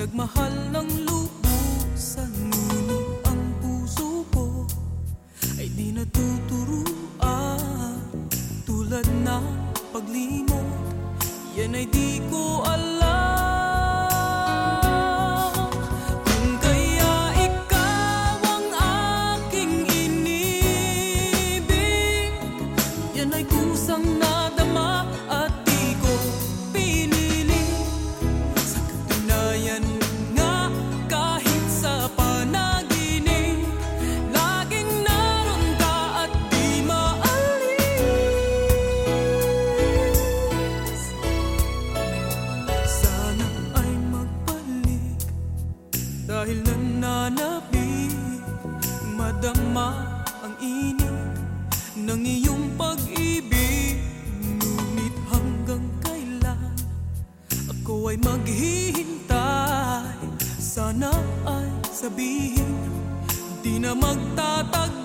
Nagmahal ng lubusan Ngunit ang puso ko Ay di natuturuan. Tulad na paglimot Yan ay di ko alam. Yan ay kusang nadama dahil nananabik Madama ang init ng iyong pag-ibig. Ngunit hanggang kailan ako ay maghihintay? Sana ay sabihin di na magtatagal